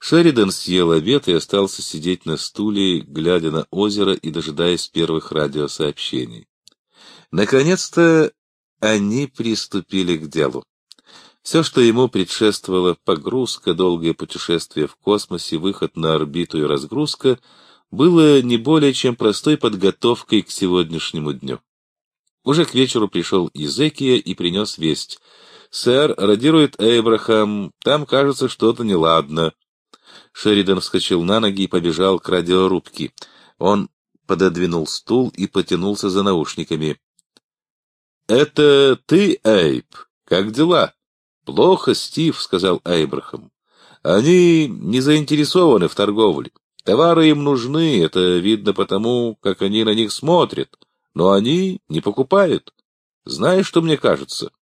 Шеридан съел обед и остался сидеть на стуле, глядя на озеро и дожидаясь первых радиосообщений. Наконец-то они приступили к делу. Все, что ему предшествовало, погрузка, долгое путешествие в космосе, выход на орбиту и разгрузка, было не более чем простой подготовкой к сегодняшнему дню. Уже к вечеру пришел Изекия и принес весть. «Сэр, радирует Эйбрахам, там, кажется, что-то неладно». Шеридан вскочил на ноги и побежал к радиорубке. Он пододвинул стул и потянулся за наушниками. «Это ты, Эйб? Как дела?» «Плохо, Стив», — сказал Эйбрахам. «Они не заинтересованы в торговле. Товары им нужны, это видно потому, как они на них смотрят, но они не покупают. Знаешь, что мне кажется?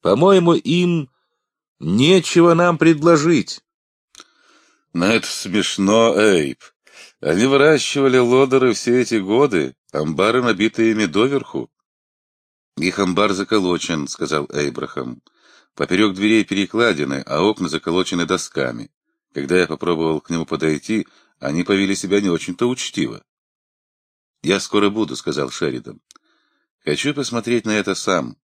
По-моему, им нечего нам предложить». Но это смешно, Эйб. Они выращивали лодеры все эти годы, амбары набиты ими доверху. Их амбар заколочен, сказал Эйбрахам. Поперек дверей перекладины, а окна заколочены досками. Когда я попробовал к нему подойти, они повели себя не очень-то учтиво. «Я скоро буду», — сказал Шеридан. «Хочу посмотреть на это сам».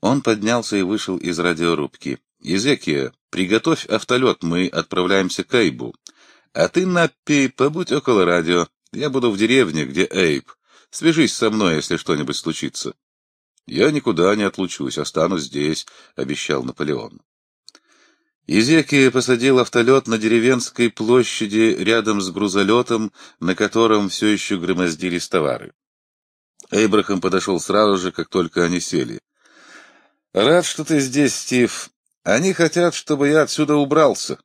Он поднялся и вышел из радиорубки. «Езекия, приготовь автолет, мы отправляемся к Эйбу. А ты, Наппи, побудь около радио. Я буду в деревне, где Эйб. Свяжись со мной, если что-нибудь случится». «Я никуда не отлучусь, останусь здесь», — обещал Наполеон. Изекия посадил автолет на деревенской площади рядом с грузолетом, на котором все еще громоздились товары. Эйбрахам подошел сразу же, как только они сели. «Рад, что ты здесь, Стив. Они хотят, чтобы я отсюда убрался».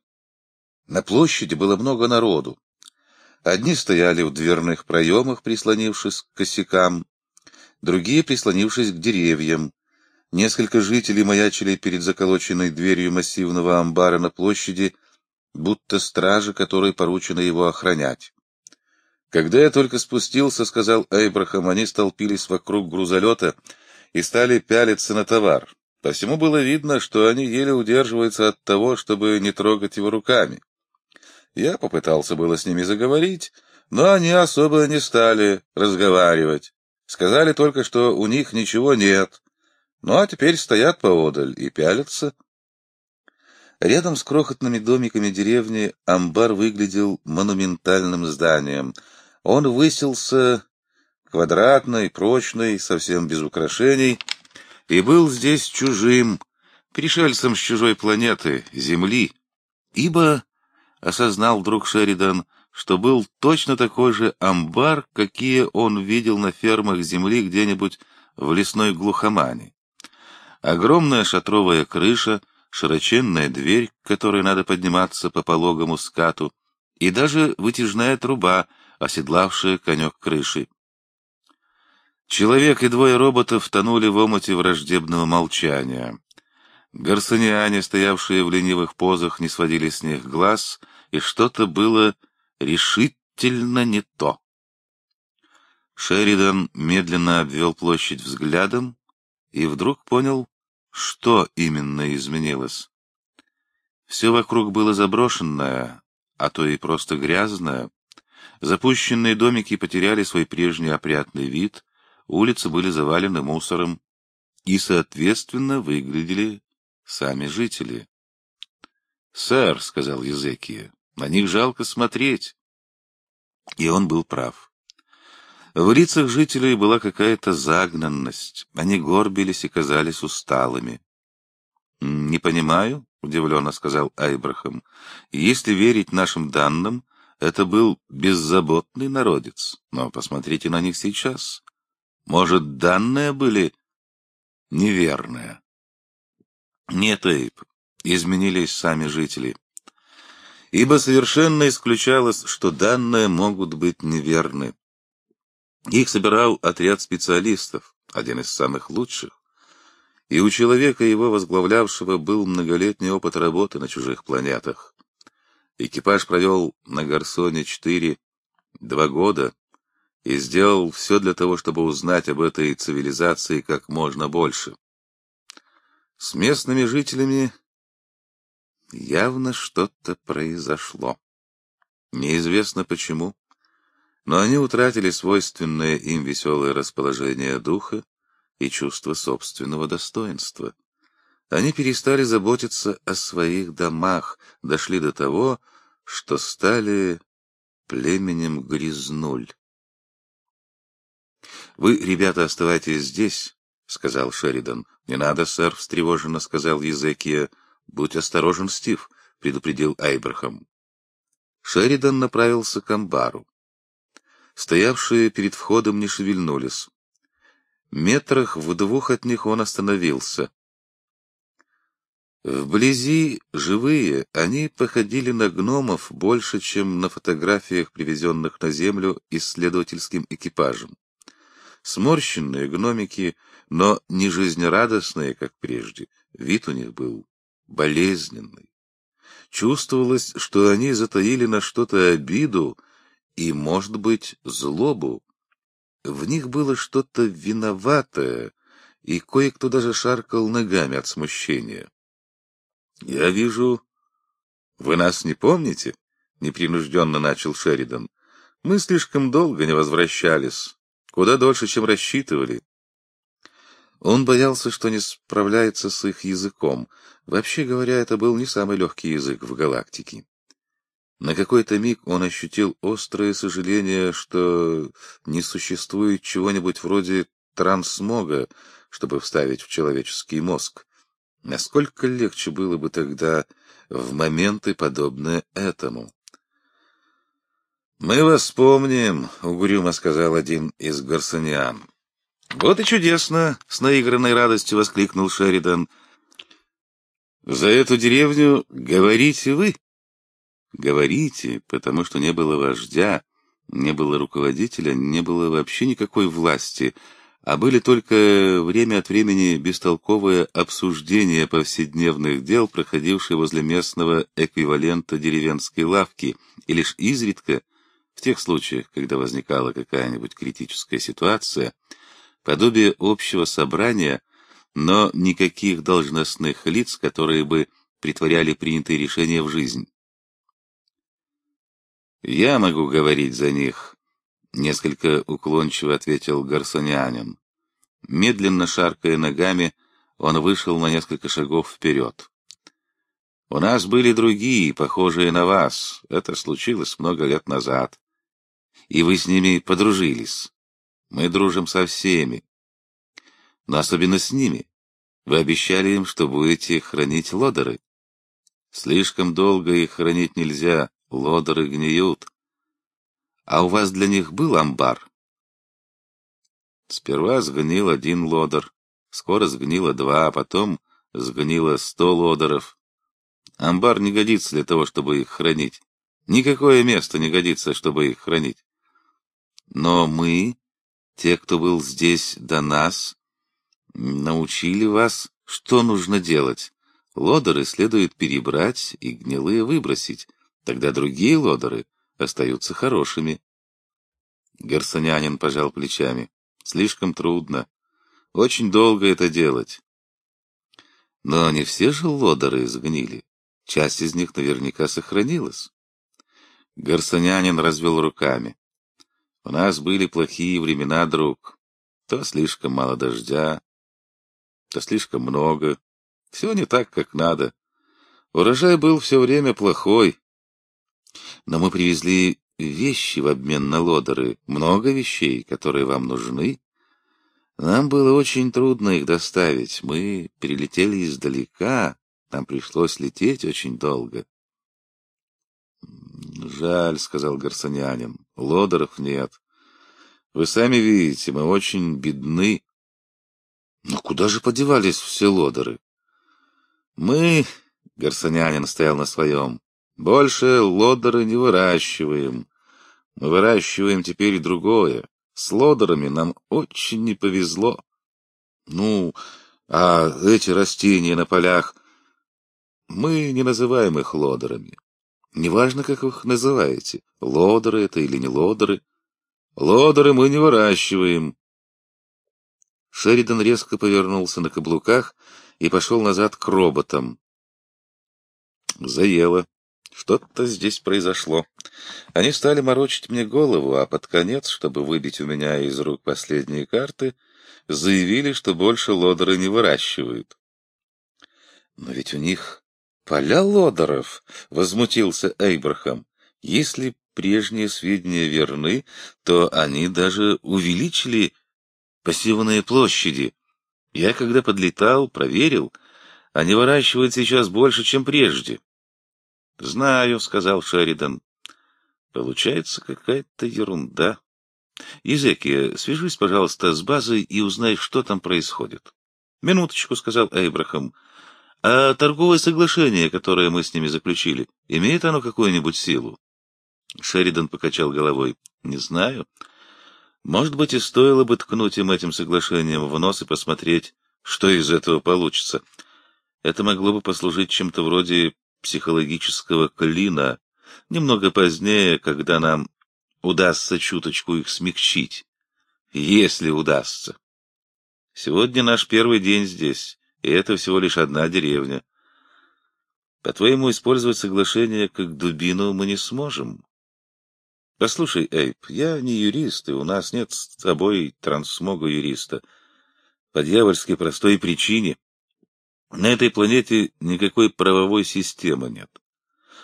На площади было много народу. Одни стояли в дверных проемах, прислонившись к косякам, другие прислонившись к деревьям. Несколько жителей маячили перед заколоченной дверью массивного амбара на площади, будто стражи, которой поручено его охранять. Когда я только спустился, — сказал Эйбрахам, — они столпились вокруг грузолета и стали пялиться на товар. По всему было видно, что они еле удерживаются от того, чтобы не трогать его руками. Я попытался было с ними заговорить, но они особо не стали разговаривать. Сказали только, что у них ничего нет. Ну, а теперь стоят поодаль и пялятся. Рядом с крохотными домиками деревни амбар выглядел монументальным зданием. Он высился квадратный, прочный, совсем без украшений, и был здесь чужим, пришельцем с чужой планеты, Земли, ибо, осознал друг Шеридан, что был точно такой же амбар, какие он видел на фермах земли где-нибудь в лесной глухомане. Огромная шатровая крыша, широченная дверь, к которой надо подниматься по пологому скату, и даже вытяжная труба, оседлавшая конек крыши. Человек и двое роботов тонули в омуте враждебного молчания. Гарсониане, стоявшие в ленивых позах, не сводили с них глаз, и что-то было решительно не то. Шеридан медленно обвел площадь взглядом и вдруг понял, что именно изменилось. Все вокруг было заброшенное, а то и просто грязное. Запущенные домики потеряли свой прежний опрятный вид, улицы были завалены мусором и, соответственно, выглядели сами жители. «Сэр», — сказал Езекия, на них жалко смотреть. И он был прав. В лицах жителей была какая-то загнанность. Они горбились и казались усталыми. «Не понимаю», — удивленно сказал Айбрахам. «Если верить нашим данным, это был беззаботный народец. Но посмотрите на них сейчас. Может, данные были неверные?» «Нет, Эйб, изменились сами жители ибо совершенно исключалось, что данные могут быть неверны. Их собирал отряд специалистов, один из самых лучших, и у человека, его возглавлявшего, был многолетний опыт работы на чужих планетах. Экипаж провел на Гарсоне-4 два года и сделал все для того, чтобы узнать об этой цивилизации как можно больше. С местными жителями Явно что-то произошло. Неизвестно почему, но они утратили свойственное им веселое расположение духа и чувство собственного достоинства. Они перестали заботиться о своих домах, дошли до того, что стали племенем Грязнуль. «Вы, ребята, оставайтесь здесь», — сказал Шеридан. «Не надо, сэр», — встревоженно сказал Езекия. «Будь осторожен, Стив», — предупредил Айбрахам. Шеридан направился к амбару. Стоявшие перед входом не шевельнулись. Метрах в двух от них он остановился. Вблизи, живые, они походили на гномов больше, чем на фотографиях, привезенных на Землю исследовательским экипажем. Сморщенные гномики, но не жизнерадостные, как прежде, вид у них был болезненный. Чувствовалось, что они затаили на что-то обиду и, может быть, злобу. В них было что-то виноватое, и кое-кто даже шаркал ногами от смущения. — Я вижу, вы нас не помните? — непринужденно начал Шеридан. — Мы слишком долго не возвращались, куда дольше, чем рассчитывали. Он боялся, что не справляется с их языком. Вообще говоря, это был не самый легкий язык в галактике. На какой-то миг он ощутил острое сожаление, что не существует чего-нибудь вроде трансмога, чтобы вставить в человеческий мозг. Насколько легче было бы тогда в моменты, подобные этому. «Мы вас помним», — угрюмо сказал один из гарсониан. «Вот и чудесно!» — с наигранной радостью воскликнул Шеридан. «За эту деревню говорите вы!» «Говорите, потому что не было вождя, не было руководителя, не было вообще никакой власти, а были только время от времени бестолковые обсуждения повседневных дел, проходившие возле местного эквивалента деревенской лавки, и лишь изредка, в тех случаях, когда возникала какая-нибудь критическая ситуация, подобие общего собрания, но никаких должностных лиц, которые бы притворяли принятые решения в жизнь. «Я могу говорить за них», Несколько уклончиво ответил гарсонянин. Медленно шаркая ногами, он вышел на несколько шагов вперед. «У нас были другие, похожие на вас. Это случилось много лет назад. И вы с ними подружились. Мы дружим со всеми. Но особенно с ними. Вы обещали им, что будете хранить лодеры. Слишком долго их хранить нельзя, лодеры гниют. А у вас для них был амбар? Сперва сгнил один лодер, скоро сгнило два, а потом сгнило сто лодеров. Амбар не годится для того, чтобы их хранить. Никакое место не годится, чтобы их хранить. Но мы, те, кто был здесь до нас, научили вас, что нужно делать. Лодеры следует перебрать и гнилые выбросить. Тогда другие лодеры остаются хорошими. Гарсонянин пожал плечами. Слишком трудно. Очень долго это делать. Но не все же лодоры сгнили. Часть из них наверняка сохранилась. Гарсонянин развел руками. У нас были плохие времена, друг. То слишком мало дождя, то слишком много. Все не так, как надо. Урожай был все время плохой, но мы привезли вещи в обмен на лодеры, много вещей, которые вам нужны. Нам было очень трудно их доставить. Мы прилетели издалека, нам пришлось лететь очень долго. «Жаль», — сказал гарсонянин, — «лодеров нет. Вы сами видите, мы очень бедны». «Но куда же подевались все лодеры?» «Мы...» — гарсонянин стоял на своем. Больше лодеры не выращиваем. Мы выращиваем теперь другое. С лодерами нам очень не повезло. Ну, а эти растения на полях... Мы не называем их лодерами. Неважно, как вы их называете, лодеры это или не лодеры. Лодеры мы не выращиваем. Шеридан резко повернулся на каблуках и пошел назад к роботам. Заело. Что-то здесь произошло. Они стали морочить мне голову, а под конец, чтобы выбить у меня из рук последние карты, заявили, что больше лодеры не выращивают. Но ведь у них поля лодеров, — возмутился Эйбрахам. Если прежние сведения верны, то они даже увеличили пассивные площади. Я, когда подлетал, проверил, они выращивают сейчас больше, чем прежде. — Знаю, — сказал Шеридан. — Получается какая-то ерунда. Езеки, свяжись, пожалуйста, с базой и узнай, что там происходит. — Минуточку, — сказал Эйбрахам. — А торговое соглашение, которое мы с ними заключили, имеет оно какую-нибудь силу? Шеридан покачал головой. — Не знаю. Может быть, и стоило бы ткнуть им этим соглашением в нос и посмотреть, что из этого получится. Это могло бы послужить чем-то вроде психологического клина, немного позднее, когда нам удастся чуточку их смягчить. Если удастся. Сегодня наш первый день здесь, и это всего лишь одна деревня. По-твоему, использовать соглашение как дубину мы не сможем? Послушай, Эйп, я не юрист, и у нас нет с тобой трансмога юриста. По дьявольски простой причине. На этой планете никакой правовой системы нет.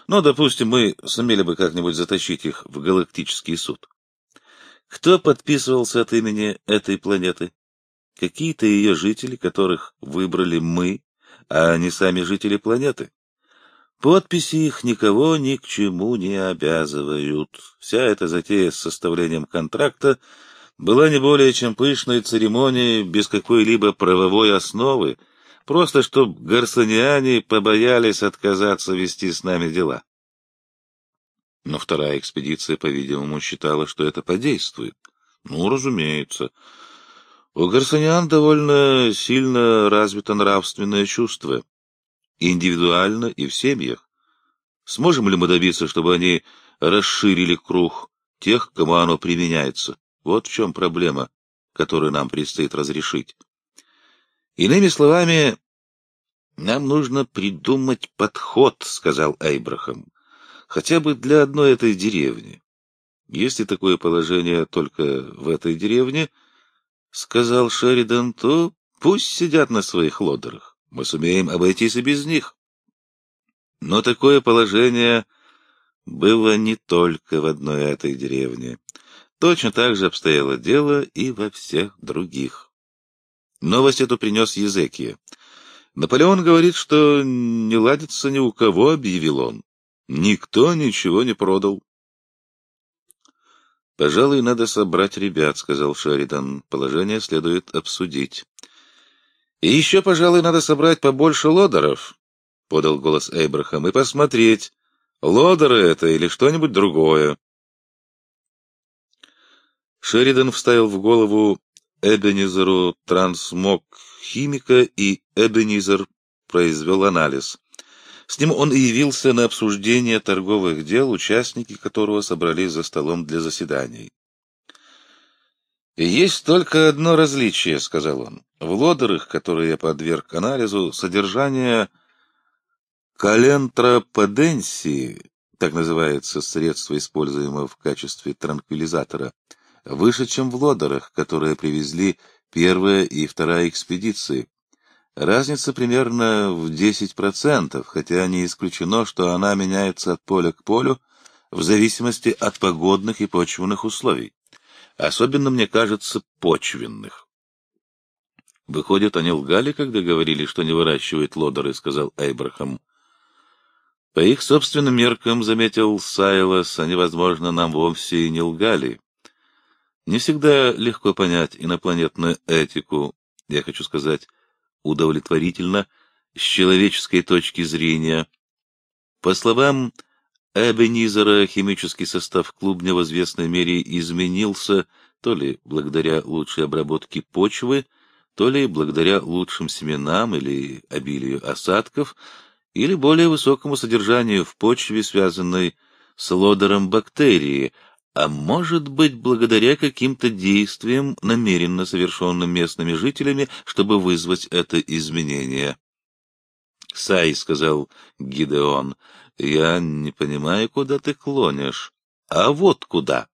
Но, допустим, мы сумели бы как-нибудь затащить их в галактический суд. Кто подписывался от имени этой планеты? Какие-то ее жители, которых выбрали мы, а не сами жители планеты. Подписи их никого ни к чему не обязывают. Вся эта затея с составлением контракта была не более чем пышной церемонией без какой-либо правовой основы, просто чтоб гарсониане побоялись отказаться вести с нами дела. Но вторая экспедиция, по-видимому, считала, что это подействует. Ну, разумеется. У гарсониан довольно сильно развито нравственное чувство индивидуально и в семьях. Сможем ли мы добиться, чтобы они расширили круг тех, кому оно применяется? Вот в чем проблема, которую нам предстоит разрешить. Иными словами, нам нужно придумать подход, сказал Эйбрахам, хотя бы для одной этой деревни. Если такое положение только в этой деревне, сказал Шеридан, то пусть сидят на своих лодерах. Мы сумеем обойтись и без них. Но такое положение было не только в одной этой деревне. Точно так же обстояло дело и во всех других. Новость эту принес Езекия. Наполеон говорит, что не ладится ни у кого, объявил он. Никто ничего не продал. «Пожалуй, надо собрать ребят», — сказал Шеридан. «Положение следует обсудить». И еще, пожалуй, надо собрать побольше лодеров, — подал голос Эйбрахам, — и посмотреть, лодеры это или что-нибудь другое. Шеридан вставил в голову Эбенизеру трансмог химика, и Эбенизер произвел анализ. С ним он и явился на обсуждение торговых дел, участники которого собрались за столом для заседаний. «Есть только одно различие», — сказал он. «В лодерах, которые я подверг анализу, содержание калентроподенсии, так называется средство, используемое в качестве транквилизатора, выше, чем в лодерах, которые привезли первая и вторая экспедиции. Разница примерно в 10%, хотя не исключено, что она меняется от поля к полю в зависимости от погодных и почвенных условий особенно, мне кажется, почвенных. Выходит, они лгали, когда говорили, что не выращивают лодоры, сказал Эйбрахам. По их собственным меркам, заметил Сайлас, они, возможно, нам вовсе и не лгали. Не всегда легко понять инопланетную этику, я хочу сказать, удовлетворительно, с человеческой точки зрения. По словам Эбенизера химический состав клубня в известной мере изменился то ли благодаря лучшей обработке почвы, то ли благодаря лучшим семенам или обилию осадков, или более высокому содержанию в почве, связанной с лодером бактерии, а может быть благодаря каким-то действиям, намеренно совершенным местными жителями, чтобы вызвать это изменение. — Сай, — сказал Гидеон, — я не понимаю, куда ты клонишь. А вот куда.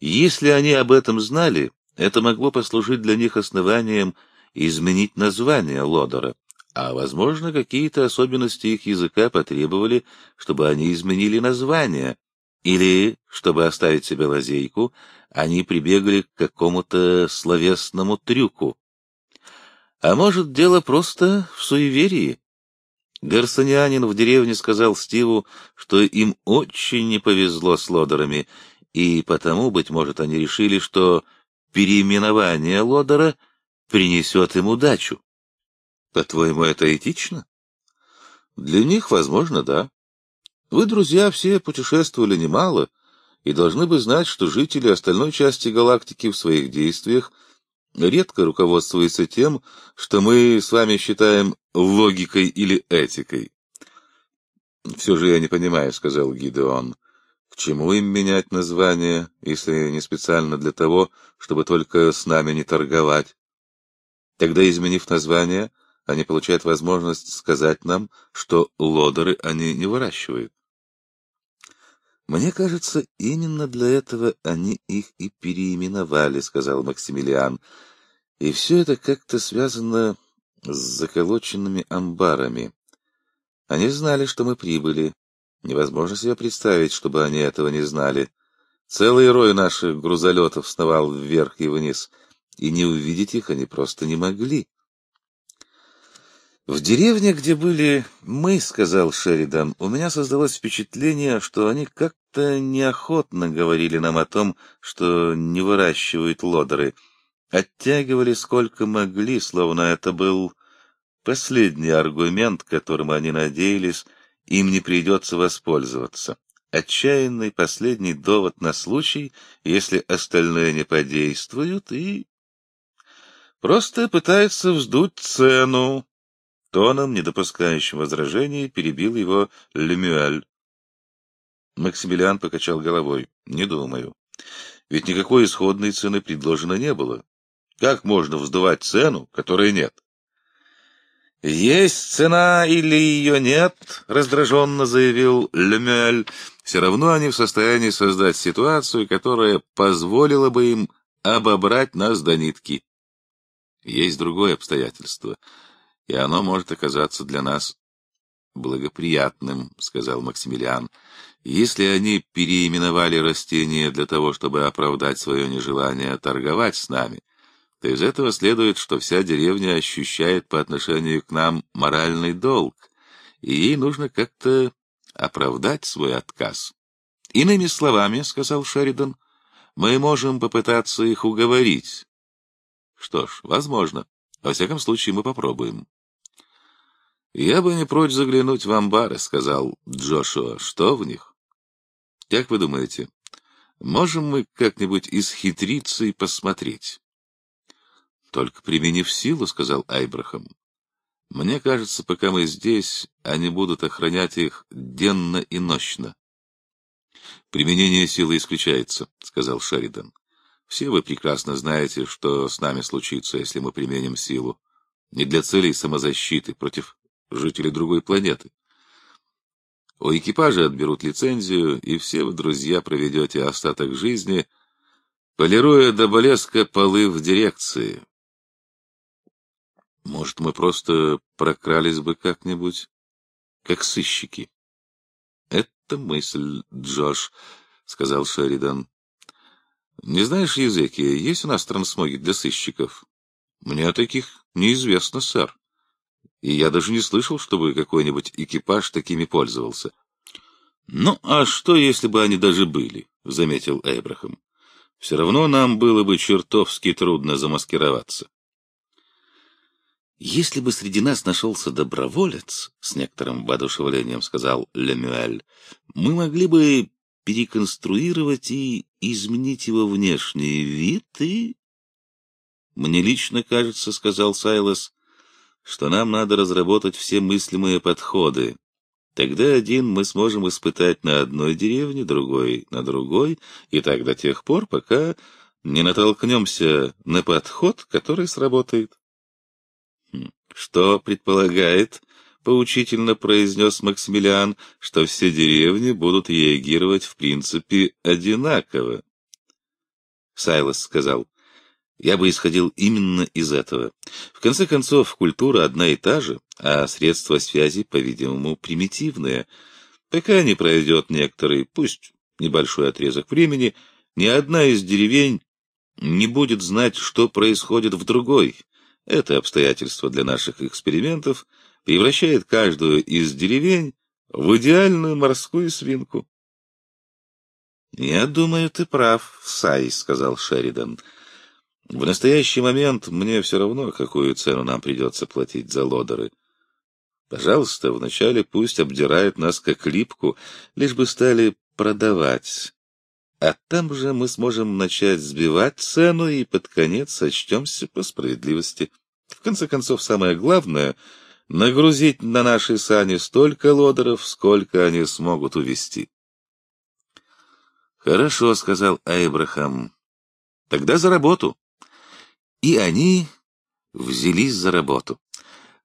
Если они об этом знали, это могло послужить для них основанием изменить название Лодора, а, возможно, какие-то особенности их языка потребовали, чтобы они изменили название, или, чтобы оставить себе лазейку, они прибегли к какому-то словесному трюку. А может, дело просто в суеверии? Гарсонианин в деревне сказал Стиву, что им очень не повезло с лодерами, и потому, быть может, они решили, что переименование лодера принесет им удачу. По-твоему, это этично? Для них, возможно, да. Вы, друзья, все путешествовали немало и должны бы знать, что жители остальной части галактики в своих действиях редко руководствуются тем, что мы с вами считаем логикой или этикой. «Все же я не понимаю», — сказал Гидеон. «К чему им менять название, если не специально для того, чтобы только с нами не торговать? Тогда, изменив название, они получают возможность сказать нам, что лодеры они не выращивают. «Мне кажется, именно для этого они их и переименовали», — сказал Максимилиан. «И все это как-то связано с заколоченными амбарами. Они знали, что мы прибыли. Невозможно себе представить, чтобы они этого не знали. Целый рой наших грузолетов сновал вверх и вниз, и не увидеть их они просто не могли». «В деревне, где были мы, — сказал Шеридан, — у меня создалось впечатление, что они как-то неохотно говорили нам о том, что не выращивают лодеры. Оттягивали сколько могли, словно это был последний аргумент, которым они надеялись, им не придется воспользоваться. Отчаянный последний довод на случай, если остальные не подействуют, и просто пытаются вздуть цену, Тоном, не допускающим возражений, перебил его Лемюэль. Максимилиан покачал головой. «Не думаю. Ведь никакой исходной цены предложено не было. Как можно вздувать цену, которой нет?» «Есть цена или ее нет?» — раздраженно заявил Лемюэль. «Все равно они в состоянии создать ситуацию, которая позволила бы им обобрать нас до нитки. Есть другое обстоятельство — и оно может оказаться для нас благоприятным, — сказал Максимилиан. Если они переименовали растения для того, чтобы оправдать свое нежелание торговать с нами, то из этого следует, что вся деревня ощущает по отношению к нам моральный долг, и ей нужно как-то оправдать свой отказ. Иными словами, — сказал Шеридан, — мы можем попытаться их уговорить. Что ж, возможно. Во всяком случае, мы попробуем. «Я бы не прочь заглянуть в амбары», — сказал Джошуа. «Что в них?» «Как вы думаете, можем мы как-нибудь исхитриться и посмотреть?» «Только применив силу», — сказал Айбрахам. «Мне кажется, пока мы здесь, они будут охранять их денно и ночно». «Применение силы исключается», — сказал Шеридан. «Все вы прекрасно знаете, что с нами случится, если мы применим силу. Не для целей самозащиты против жители другой планеты. У экипажа отберут лицензию, и все вы, друзья, проведете остаток жизни, полируя до блеска полы в дирекции. Может, мы просто прокрались бы как-нибудь, как сыщики? — Это мысль, Джош, — сказал Шеридан. — Не знаешь языки, есть у нас трансмоги для сыщиков? — Мне таких неизвестно, сэр и я даже не слышал, чтобы какой-нибудь экипаж такими пользовался. — Ну, а что, если бы они даже были? — заметил Эбрахам. — Все равно нам было бы чертовски трудно замаскироваться. «Если бы среди нас нашелся доброволец, — с некоторым воодушевлением сказал Лемюэль, — мы могли бы переконструировать и изменить его внешний вид и... — Мне лично кажется, — сказал Сайлос, что нам надо разработать все мыслимые подходы. Тогда один мы сможем испытать на одной деревне, другой — на другой, и так до тех пор, пока не натолкнемся на подход, который сработает. Хм, что предполагает поучительно произнес Максимилиан, что все деревни будут реагировать в принципе одинаково. Сайлос сказал, я бы исходил именно из этого. В конце концов, культура одна и та же, а средства связи, по-видимому, примитивные. Пока не пройдет некоторый, пусть небольшой отрезок времени, ни одна из деревень не будет знать, что происходит в другой. Это обстоятельство для наших экспериментов превращает каждую из деревень в идеальную морскую свинку. «Я думаю, ты прав, Сай», — сказал Шеридан. «В настоящий момент мне все равно, какую цену нам придется платить за лодеры. Пожалуйста, вначале пусть обдирают нас как липку, лишь бы стали продавать. А там же мы сможем начать сбивать цену и под конец сочтемся по справедливости. В конце концов, самое главное — нагрузить на наши сани столько лодеров, сколько они смогут увезти. «Хорошо», — сказал Айбрахам. «Тогда за работу». И они взялись за работу.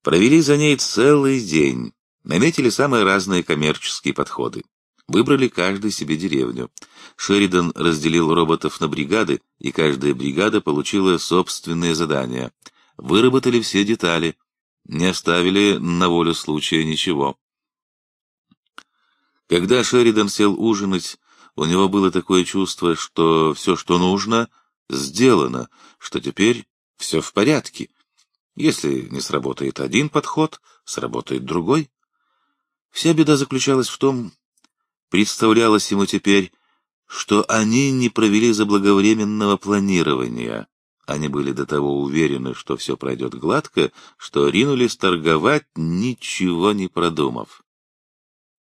Провели за ней целый день. Наметили самые разные коммерческие подходы. Выбрали каждый себе деревню. Шеридан разделил роботов на бригады, и каждая бригада получила собственные задания. Выработали все детали. Не оставили на волю случая ничего. Когда Шеридан сел ужинать, у него было такое чувство, что все, что нужно, сделано, что теперь все в порядке. Если не сработает один подход, сработает другой. Вся беда заключалась в том, представлялось ему теперь, что они не провели заблаговременного планирования. Они были до того уверены, что все пройдет гладко, что ринулись торговать, ничего не продумав.